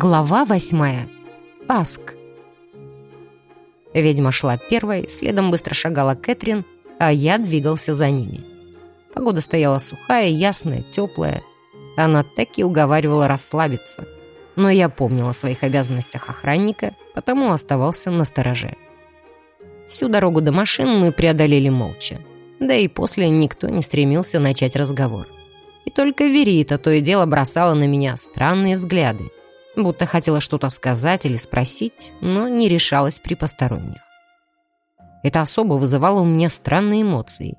Глава восьмая. Аск. Ведьма шла первой, следом быстро шагала Кэтрин, а я двигался за ними. Погода стояла сухая, ясная, теплая. Она так и уговаривала расслабиться. Но я помнил о своих обязанностях охранника, потому оставался на стороже. Всю дорогу до машин мы преодолели молча. Да и после никто не стремился начать разговор. И только Верита то и дело бросала на меня странные взгляды будто хотела что-то сказать или спросить, но не решалась при посторонних. Это особо вызывало у меня странные эмоции.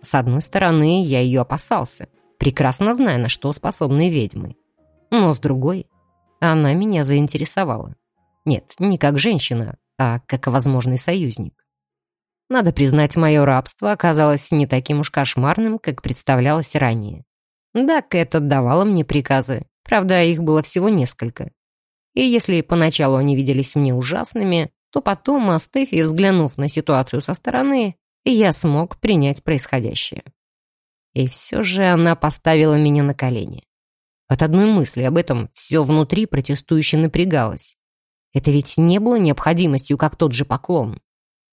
С одной стороны, я ее опасался, прекрасно зная, на что способны ведьмы. Но с другой, она меня заинтересовала. Нет, не как женщина, а как возможный союзник. Надо признать, мое рабство оказалось не таким уж кошмарным, как представлялось ранее. Да, Кэт отдавала мне приказы, правда, их было всего несколько. И если поначалу они виделись мне ужасными, то потом, остыв и взглянув на ситуацию со стороны, я смог принять происходящее. И все же она поставила меня на колени. От одной мысли об этом все внутри протестующе напрягалось. Это ведь не было необходимостью, как тот же поклон.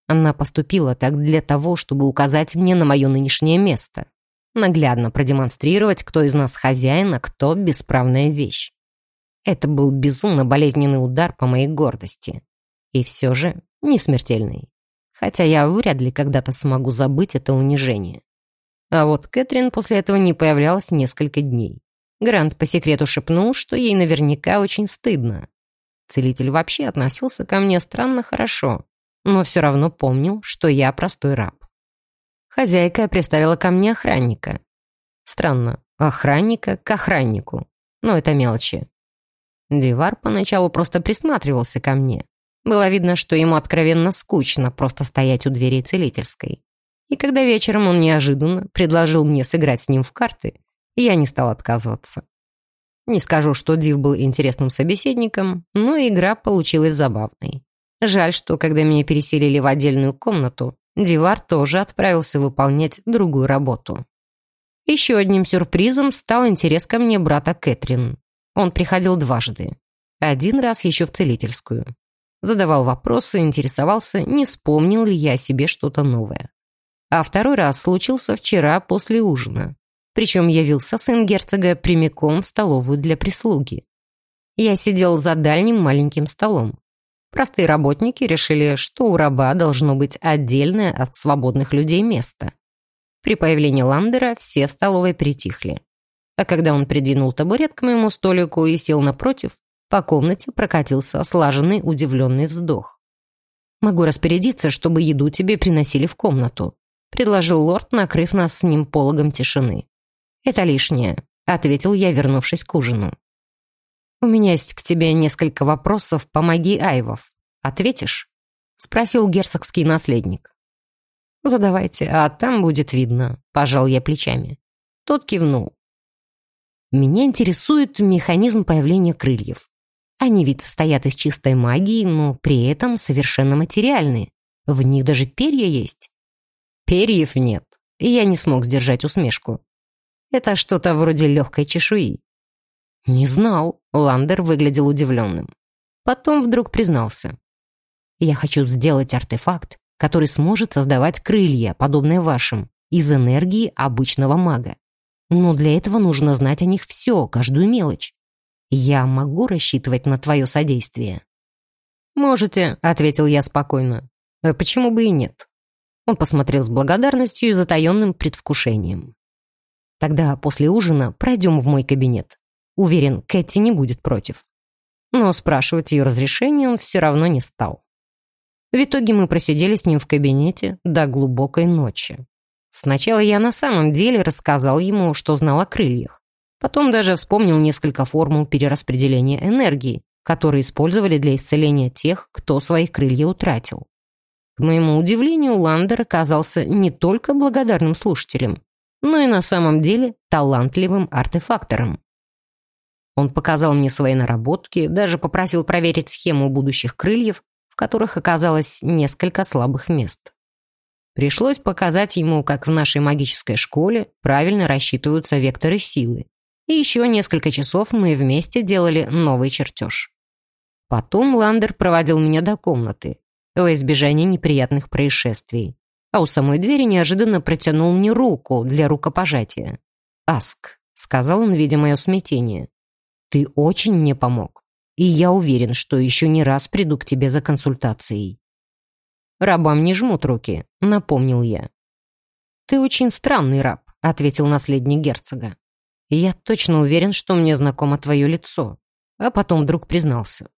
Она поступила так для того, чтобы указать мне на мое нынешнее место. Наглядно продемонстрировать, кто из нас хозяин, а кто бесправная вещь. Это был безумно болезненный удар по моей гордости. И все же не смертельный. Хотя я вряд ли когда-то смогу забыть это унижение. А вот Кэтрин после этого не появлялась несколько дней. Грант по секрету шепнул, что ей наверняка очень стыдно. Целитель вообще относился ко мне странно хорошо, но все равно помнил, что я простой раб. Хозяйка приставила ко мне охранника. Странно, охранника к охраннику. Но это мелочи. Дивар поначалу просто присматривался ко мне. Было видно, что ему откровенно скучно просто стоять у двери целительской. И когда вечером он неожиданно предложил мне сыграть с ним в карты, я не стал отказываться. Не скажу, что Див был интересным собеседником, но игра получилась забавной. Жаль, что когда меня переселили в отдельную комнату, Дивар тоже отправился выполнять другую работу. Еще одним сюрпризом стал интерес ко мне брата Кэтрин. Он приходил дважды. Один раз еще в целительскую. Задавал вопросы, интересовался, не вспомнил ли я о себе что-то новое. А второй раз случился вчера после ужина. Причем явился сын герцога прямиком в столовую для прислуги. Я сидел за дальним маленьким столом. Простые работники решили, что у раба должно быть отдельное от свободных людей место. При появлении Ландера все в столовой притихли. А когда он придвинул табурет к моему столику и сел напротив, по комнате прокатился слаженный удивленный вздох. «Могу распорядиться, чтобы еду тебе приносили в комнату», предложил лорд, накрыв нас с ним пологом тишины. «Это лишнее», — ответил я, вернувшись к ужину. «У меня есть к тебе несколько вопросов, помоги Айвов. Ответишь?» — спросил герцогский наследник. «Задавайте, а там будет видно», — пожал я плечами. Тот кивнул. Меня интересует механизм появления крыльев. Они ведь состоят из чистой магии, но при этом совершенно материальные. В них даже перья есть. Перьев нет. И я не смог сдержать усмешку. Это что-то вроде легкой чешуи. Не знал. Ландер выглядел удивленным. Потом вдруг признался. Я хочу сделать артефакт, который сможет создавать крылья, подобные вашим, из энергии обычного мага. Но для этого нужно знать о них все, каждую мелочь. Я могу рассчитывать на твое содействие?» «Можете», — ответил я спокойно. «А почему бы и нет?» Он посмотрел с благодарностью и затаенным предвкушением. «Тогда после ужина пройдем в мой кабинет. Уверен, Кэти не будет против». Но спрашивать ее разрешение он все равно не стал. В итоге мы просидели с ним в кабинете до глубокой ночи. Сначала я на самом деле рассказал ему, что знал о крыльях. Потом даже вспомнил несколько формул перераспределения энергии, которые использовали для исцеления тех, кто своих крылья утратил. К моему удивлению, Ландер оказался не только благодарным слушателем, но и на самом деле талантливым артефактором. Он показал мне свои наработки, даже попросил проверить схему будущих крыльев, в которых оказалось несколько слабых мест. Пришлось показать ему, как в нашей магической школе правильно рассчитываются векторы силы. И еще несколько часов мы вместе делали новый чертеж. Потом Ландер проводил меня до комнаты, во избежание неприятных происшествий, а у самой двери неожиданно протянул мне руку для рукопожатия. «Аск», — сказал он, видя мое смятение, — «ты очень мне помог, и я уверен, что еще не раз приду к тебе за консультацией». «Рабам не жмут руки», — напомнил я. «Ты очень странный раб», — ответил наследник герцога. «Я точно уверен, что мне знакомо твое лицо». А потом вдруг признался.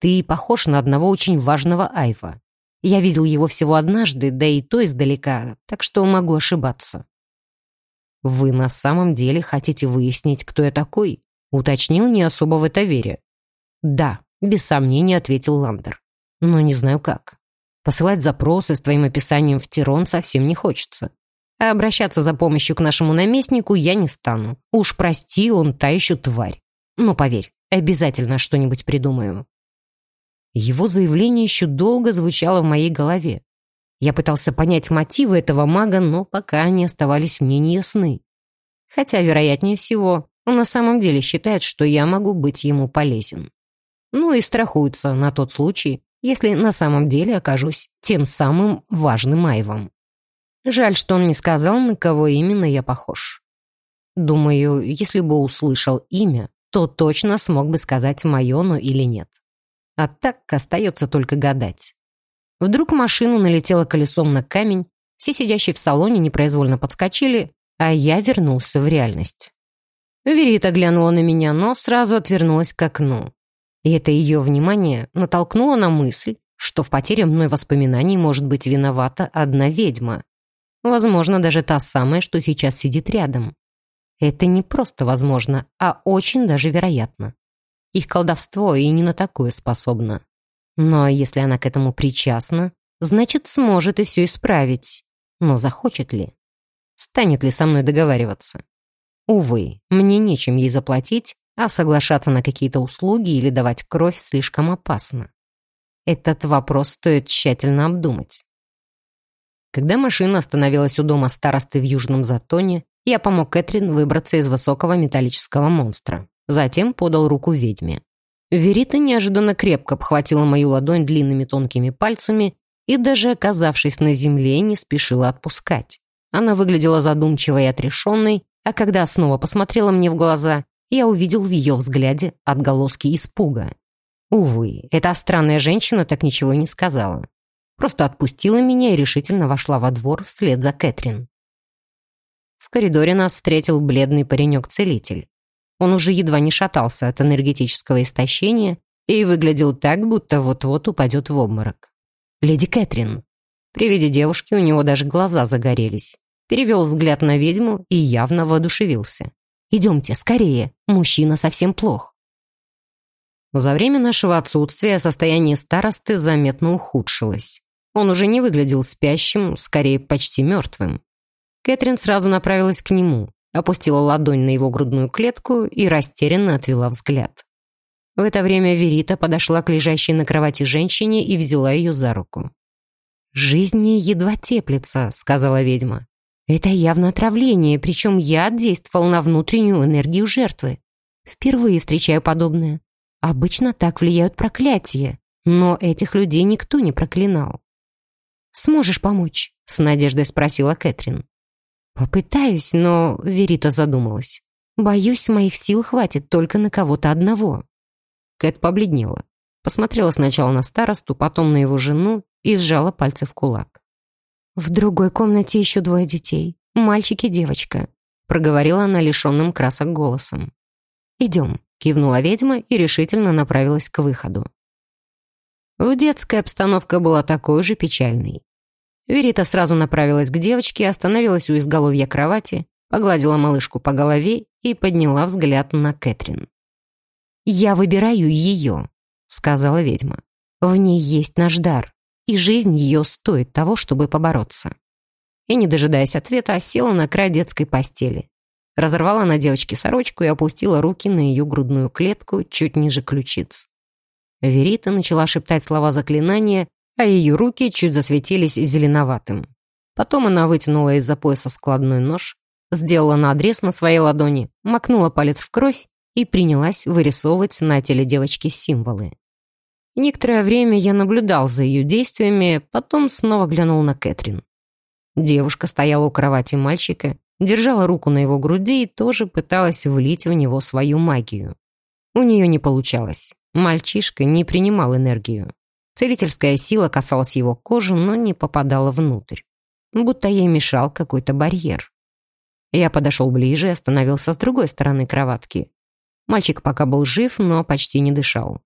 «Ты похож на одного очень важного Айва. Я видел его всего однажды, да и то издалека, так что могу ошибаться». «Вы на самом деле хотите выяснить, кто я такой?» — уточнил не особо в это вере. «Да», — без сомнения ответил Ландер. «Но не знаю как. Посылать запросы с твоим описанием в Тирон совсем не хочется. А обращаться за помощью к нашему наместнику я не стану. Уж прости, он та еще тварь. Но поверь, обязательно что-нибудь придумаю». Его заявление еще долго звучало в моей голове. Я пытался понять мотивы этого мага, но пока они оставались мне неясны. Хотя, вероятнее всего, он на самом деле считает, что я могу быть ему полезен. Ну и страхуется на тот случай, если на самом деле окажусь тем самым важным Айвом. Жаль, что он не сказал, на кого именно я похож. Думаю, если бы услышал имя, то точно смог бы сказать Майону или нет. А так остается только гадать. Вдруг машина налетела колесом на камень, все сидящие в салоне непроизвольно подскочили, а я вернулся в реальность. Верита глянула на меня, но сразу отвернулась к окну. И это ее внимание натолкнуло на мысль, что в потере мной воспоминаний может быть виновата одна ведьма, Возможно, даже та самая, что сейчас сидит рядом. Это не просто возможно, а очень даже вероятно. Их колдовство и не на такое способно. Но если она к этому причастна, значит, сможет и все исправить. Но захочет ли? Станет ли со мной договариваться? Увы, мне нечем ей заплатить, а соглашаться на какие-то услуги или давать кровь слишком опасно. Этот вопрос стоит тщательно обдумать. Когда машина остановилась у дома старосты в Южном Затоне, я помог Кэтрин выбраться из высокого металлического монстра. Затем подал руку ведьме. Верита неожиданно крепко обхватила мою ладонь длинными тонкими пальцами и, даже оказавшись на земле, не спешила отпускать. Она выглядела задумчивой и отрешенной, а когда снова посмотрела мне в глаза, я увидел в ее взгляде отголоски испуга. Увы, эта странная женщина так ничего не сказала. Просто отпустила меня и решительно вошла во двор вслед за Кэтрин. В коридоре нас встретил бледный паренек-целитель. Он уже едва не шатался от энергетического истощения и выглядел так, будто вот-вот упадет в обморок. «Леди Кэтрин». При виде девушки у него даже глаза загорелись. Перевел взгляд на ведьму и явно воодушевился. «Идемте, скорее, мужчина совсем плох». За время нашего отсутствия состояние старосты заметно ухудшилось. Он уже не выглядел спящим, скорее почти мертвым. Кэтрин сразу направилась к нему, опустила ладонь на его грудную клетку и растерянно отвела взгляд. В это время Верита подошла к лежащей на кровати женщине и взяла ее за руку. «Жизнь едва теплится», — сказала ведьма. «Это явно отравление, причем яд действовал на внутреннюю энергию жертвы. Впервые встречаю подобное. Обычно так влияют проклятия, но этих людей никто не проклинал. Сможешь помочь?» — с надеждой спросила Кэтрин. «Попытаюсь, но...» — Верита задумалась. «Боюсь, моих сил хватит только на кого-то одного». Кэт побледнела. Посмотрела сначала на старосту, потом на его жену и сжала пальцы в кулак. «В другой комнате еще двое детей. Мальчик и девочка», — проговорила она лишенным красок голосом. «Идем», — кивнула ведьма и решительно направилась к выходу. В детской обстановка была такой же печальной. Верита сразу направилась к девочке, остановилась у изголовья кровати, погладила малышку по голове и подняла взгляд на Кэтрин. «Я выбираю ее», — сказала ведьма. «В ней есть наш дар, и жизнь ее стоит того, чтобы побороться». И, не дожидаясь ответа, села на край детской постели. Разорвала на девочке сорочку и опустила руки на ее грудную клетку чуть ниже ключиц. Верита начала шептать слова заклинания, а ее руки чуть засветились зеленоватым. Потом она вытянула из-за пояса складной нож, сделала надрез на своей ладони, макнула палец в кровь и принялась вырисовывать на теле девочки символы. Некоторое время я наблюдал за ее действиями, потом снова глянул на Кэтрин. Девушка стояла у кровати мальчика, держала руку на его груди и тоже пыталась влить в него свою магию. У нее не получалось. Мальчишка не принимал энергию. Целительская сила касалась его кожи, но не попадала внутрь. Будто ей мешал какой-то барьер. Я подошел ближе и остановился с другой стороны кроватки. Мальчик пока был жив, но почти не дышал.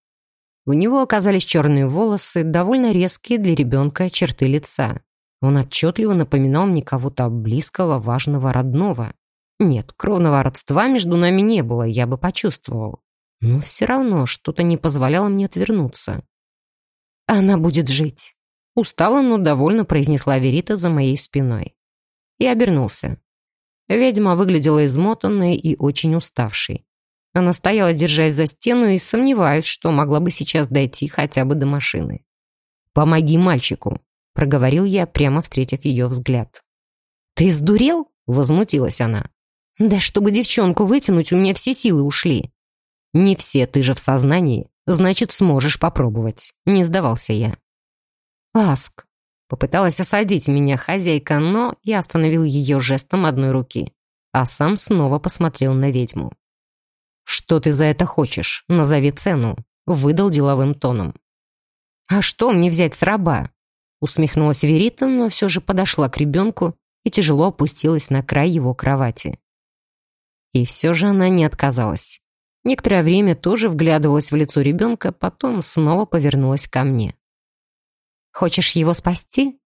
У него оказались черные волосы, довольно резкие для ребенка черты лица. Он отчетливо напоминал мне кого-то близкого, важного, родного. Нет, кровного родства между нами не было, я бы почувствовал. Но все равно что-то не позволяло мне отвернуться. «Она будет жить», — устало, но довольно произнесла Верита за моей спиной. Я обернулся. Ведьма выглядела измотанной и очень уставшей. Она стояла, держась за стену, и сомневаюсь, что могла бы сейчас дойти хотя бы до машины. «Помоги мальчику», — проговорил я, прямо встретив ее взгляд. «Ты сдурел?» — возмутилась она. «Да чтобы девчонку вытянуть, у меня все силы ушли». «Не все, ты же в сознании. Значит, сможешь попробовать. Не сдавался я. Аск. Попыталась осадить меня хозяйка, но я остановил ее жестом одной руки, а сам снова посмотрел на ведьму. «Что ты за это хочешь? Назови цену», — выдал деловым тоном. «А что мне взять с раба?» Усмехнулась Верита, но все же подошла к ребенку и тяжело опустилась на край его кровати. И все же она не отказалась. Некоторое время тоже вглядывалась в лицо ребенка, потом снова повернулась ко мне. «Хочешь его спасти?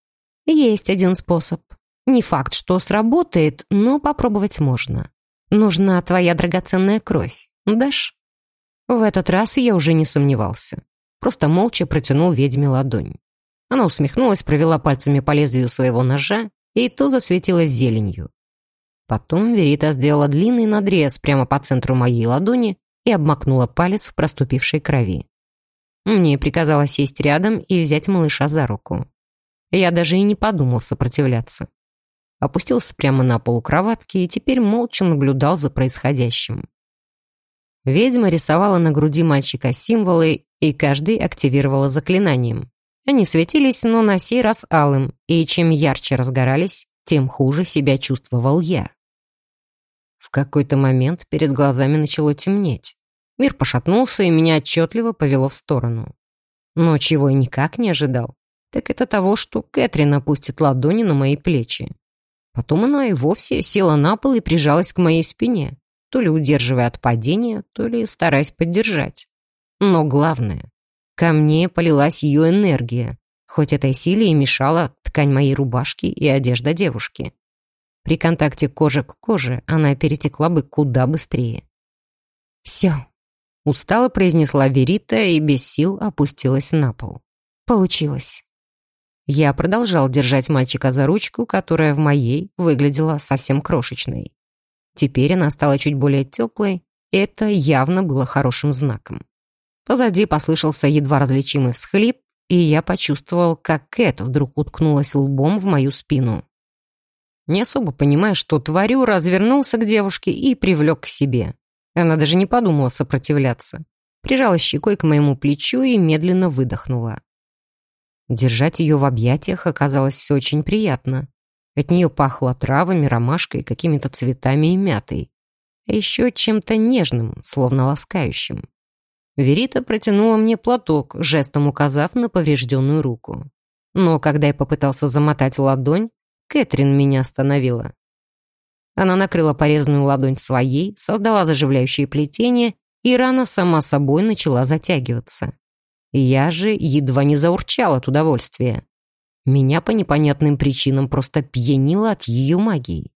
Есть один способ. Не факт, что сработает, но попробовать можно. Нужна твоя драгоценная кровь. Дашь?» В этот раз я уже не сомневался. Просто молча протянул ведьме ладонь. Она усмехнулась, провела пальцами по лезвию своего ножа, и то засветилась зеленью. Потом Верита сделала длинный надрез прямо по центру моей ладони и обмакнула палец в проступившей крови. Мне приказала сесть рядом и взять малыша за руку. Я даже и не подумал сопротивляться. Опустился прямо на пол кроватки и теперь молча наблюдал за происходящим. Ведьма рисовала на груди мальчика символы, и каждый активировала заклинанием. Они светились, но на сей раз алым, и чем ярче разгорались, тем хуже себя чувствовал я. В какой-то момент перед глазами начало темнеть. Мир пошатнулся, и меня отчетливо повело в сторону. Но чего я никак не ожидал, так это того, что Кэтрин опустит ладони на мои плечи. Потом она и вовсе села на пол и прижалась к моей спине, то ли удерживая от падения, то ли стараясь поддержать. Но главное, ко мне полилась ее энергия, хоть этой силе и мешала ткань моей рубашки и одежда девушки. При контакте кожи к коже она перетекла бы куда быстрее. «Все», — устало произнесла Верита и без сил опустилась на пол. «Получилось». Я продолжал держать мальчика за ручку, которая в моей выглядела совсем крошечной. Теперь она стала чуть более теплой, и это явно было хорошим знаком. Позади послышался едва различимый всхлип, и я почувствовал, как Кэт вдруг уткнулась лбом в мою спину. Не особо понимая, что творю, развернулся к девушке и привлек к себе. Она даже не подумала сопротивляться. Прижала щекой к моему плечу и медленно выдохнула. Держать ее в объятиях оказалось очень приятно. От нее пахло травами, ромашкой, какими-то цветами и мятой. А еще чем-то нежным, словно ласкающим. Верита протянула мне платок, жестом указав на поврежденную руку. Но когда я попытался замотать ладонь, Кэтрин меня остановила. Она накрыла порезанную ладонь своей, создала заживляющее плетение, и рана сама собой начала затягиваться. Я же едва не заурчал от удовольствия. Меня по непонятным причинам просто пьянило от ее магии.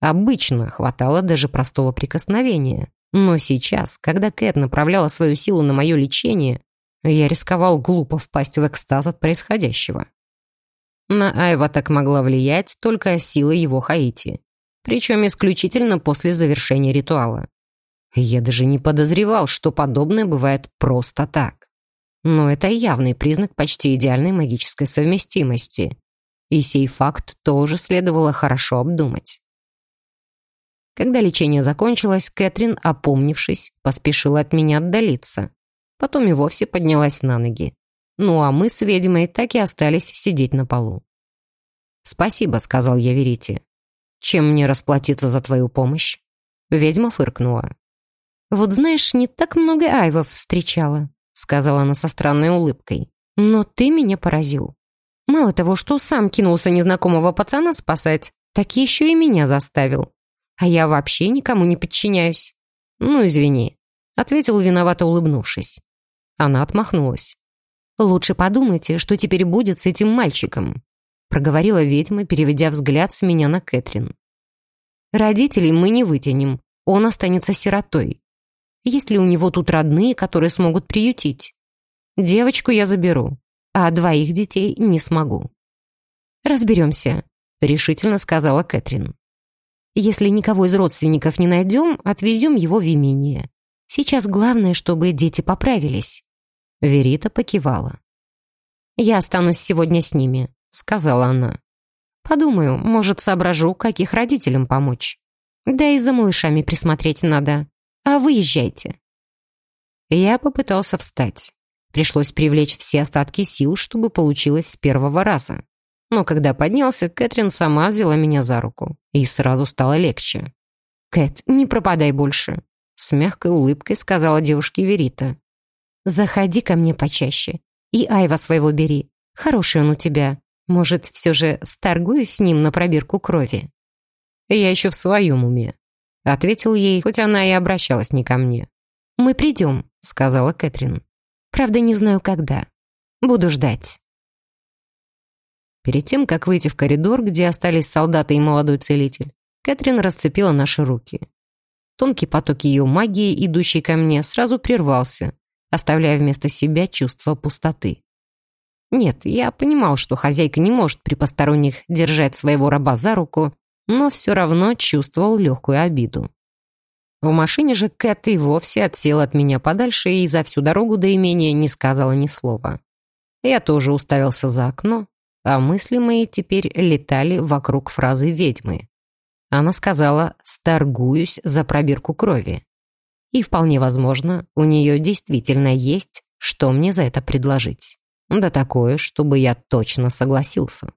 Обычно хватало даже простого прикосновения. Но сейчас, когда Кэт направляла свою силу на мое лечение, я рисковал глупо впасть в экстаз от происходящего. На Айва так могла влиять только сила его Хаити. Причем исключительно после завершения ритуала. Я даже не подозревал, что подобное бывает просто так. Но это явный признак почти идеальной магической совместимости. И сей факт тоже следовало хорошо обдумать. Когда лечение закончилось, Кэтрин, опомнившись, поспешила от меня отдалиться. Потом и вовсе поднялась на ноги. Ну а мы с ведьмой так и остались сидеть на полу. «Спасибо», — сказал я Верите. «Чем мне расплатиться за твою помощь?» Ведьма фыркнула. «Вот знаешь, не так много айвов встречала», — сказала она со странной улыбкой. «Но ты меня поразил. Мало того, что сам кинулся незнакомого пацана спасать, так еще и меня заставил. А я вообще никому не подчиняюсь». «Ну, извини», — ответил виновато улыбнувшись. Она отмахнулась. «Лучше подумайте, что теперь будет с этим мальчиком», проговорила ведьма, переведя взгляд с меня на Кэтрин. «Родителей мы не вытянем, он останется сиротой. Есть ли у него тут родные, которые смогут приютить? Девочку я заберу, а двоих детей не смогу». «Разберемся», — решительно сказала Кэтрин. «Если никого из родственников не найдем, отвезем его в имение. Сейчас главное, чтобы дети поправились». Верита покивала. «Я останусь сегодня с ними. — сказала она. «Подумаю, может, соображу, как их родителям помочь. Да и за малышами присмотреть надо. А выезжайте». Я попытался встать. Пришлось привлечь все остатки сил, чтобы получилось с первого раза. Но когда поднялся, Кэтрин сама взяла меня за руку. И сразу стало легче. «Кэт, не пропадай больше», — с мягкой улыбкой сказала девушке Верита. «Заходи ко мне почаще. И Айва своего бери. Хороший он у тебя. Может, все же сторгуюсь с ним на пробирку крови? Я еще в своем уме. Ответил ей, хоть она и обращалась не ко мне. «Мы придем», — сказала Кэтрин. «Правда, не знаю, когда. Буду ждать». Перед тем, как выйти в коридор, где остались солдаты и молодой целитель, Кэтрин расцепила наши руки. Тонкий поток ее магии, идущий ко мне, сразу прервался, оставляя вместо себя чувство пустоты. Нет, я понимал, что хозяйка не может при посторонних держать своего раба за руку, но все равно чувствовал легкую обиду. В машине же Кэт и вовсе отсела от меня подальше и за всю дорогу до имения не сказала ни слова. Я тоже уставился за окно, а мысли мои теперь летали вокруг фразы ведьмы. Она сказала «сторгуюсь за пробирку крови». И вполне возможно, у нее действительно есть, что мне за это предложить. Да такое, чтобы я точно согласился.